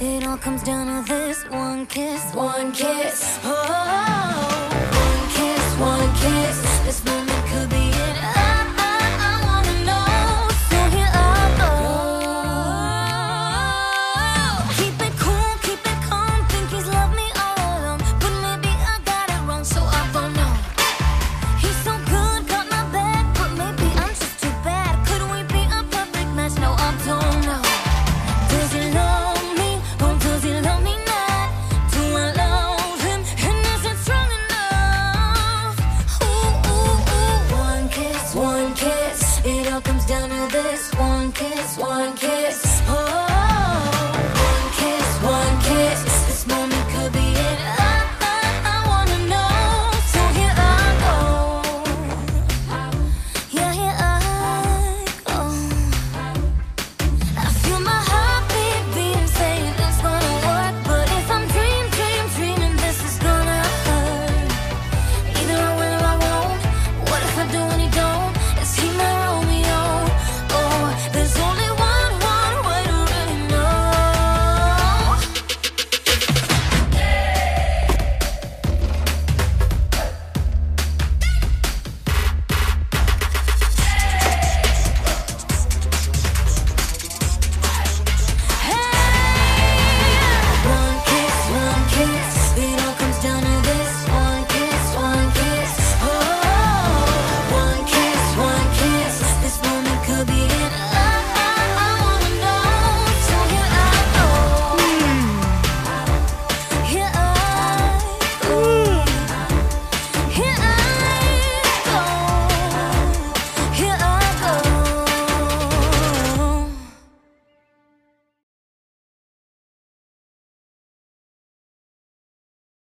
It all comes down to this one kiss, one kiss. one kiss, one kiss.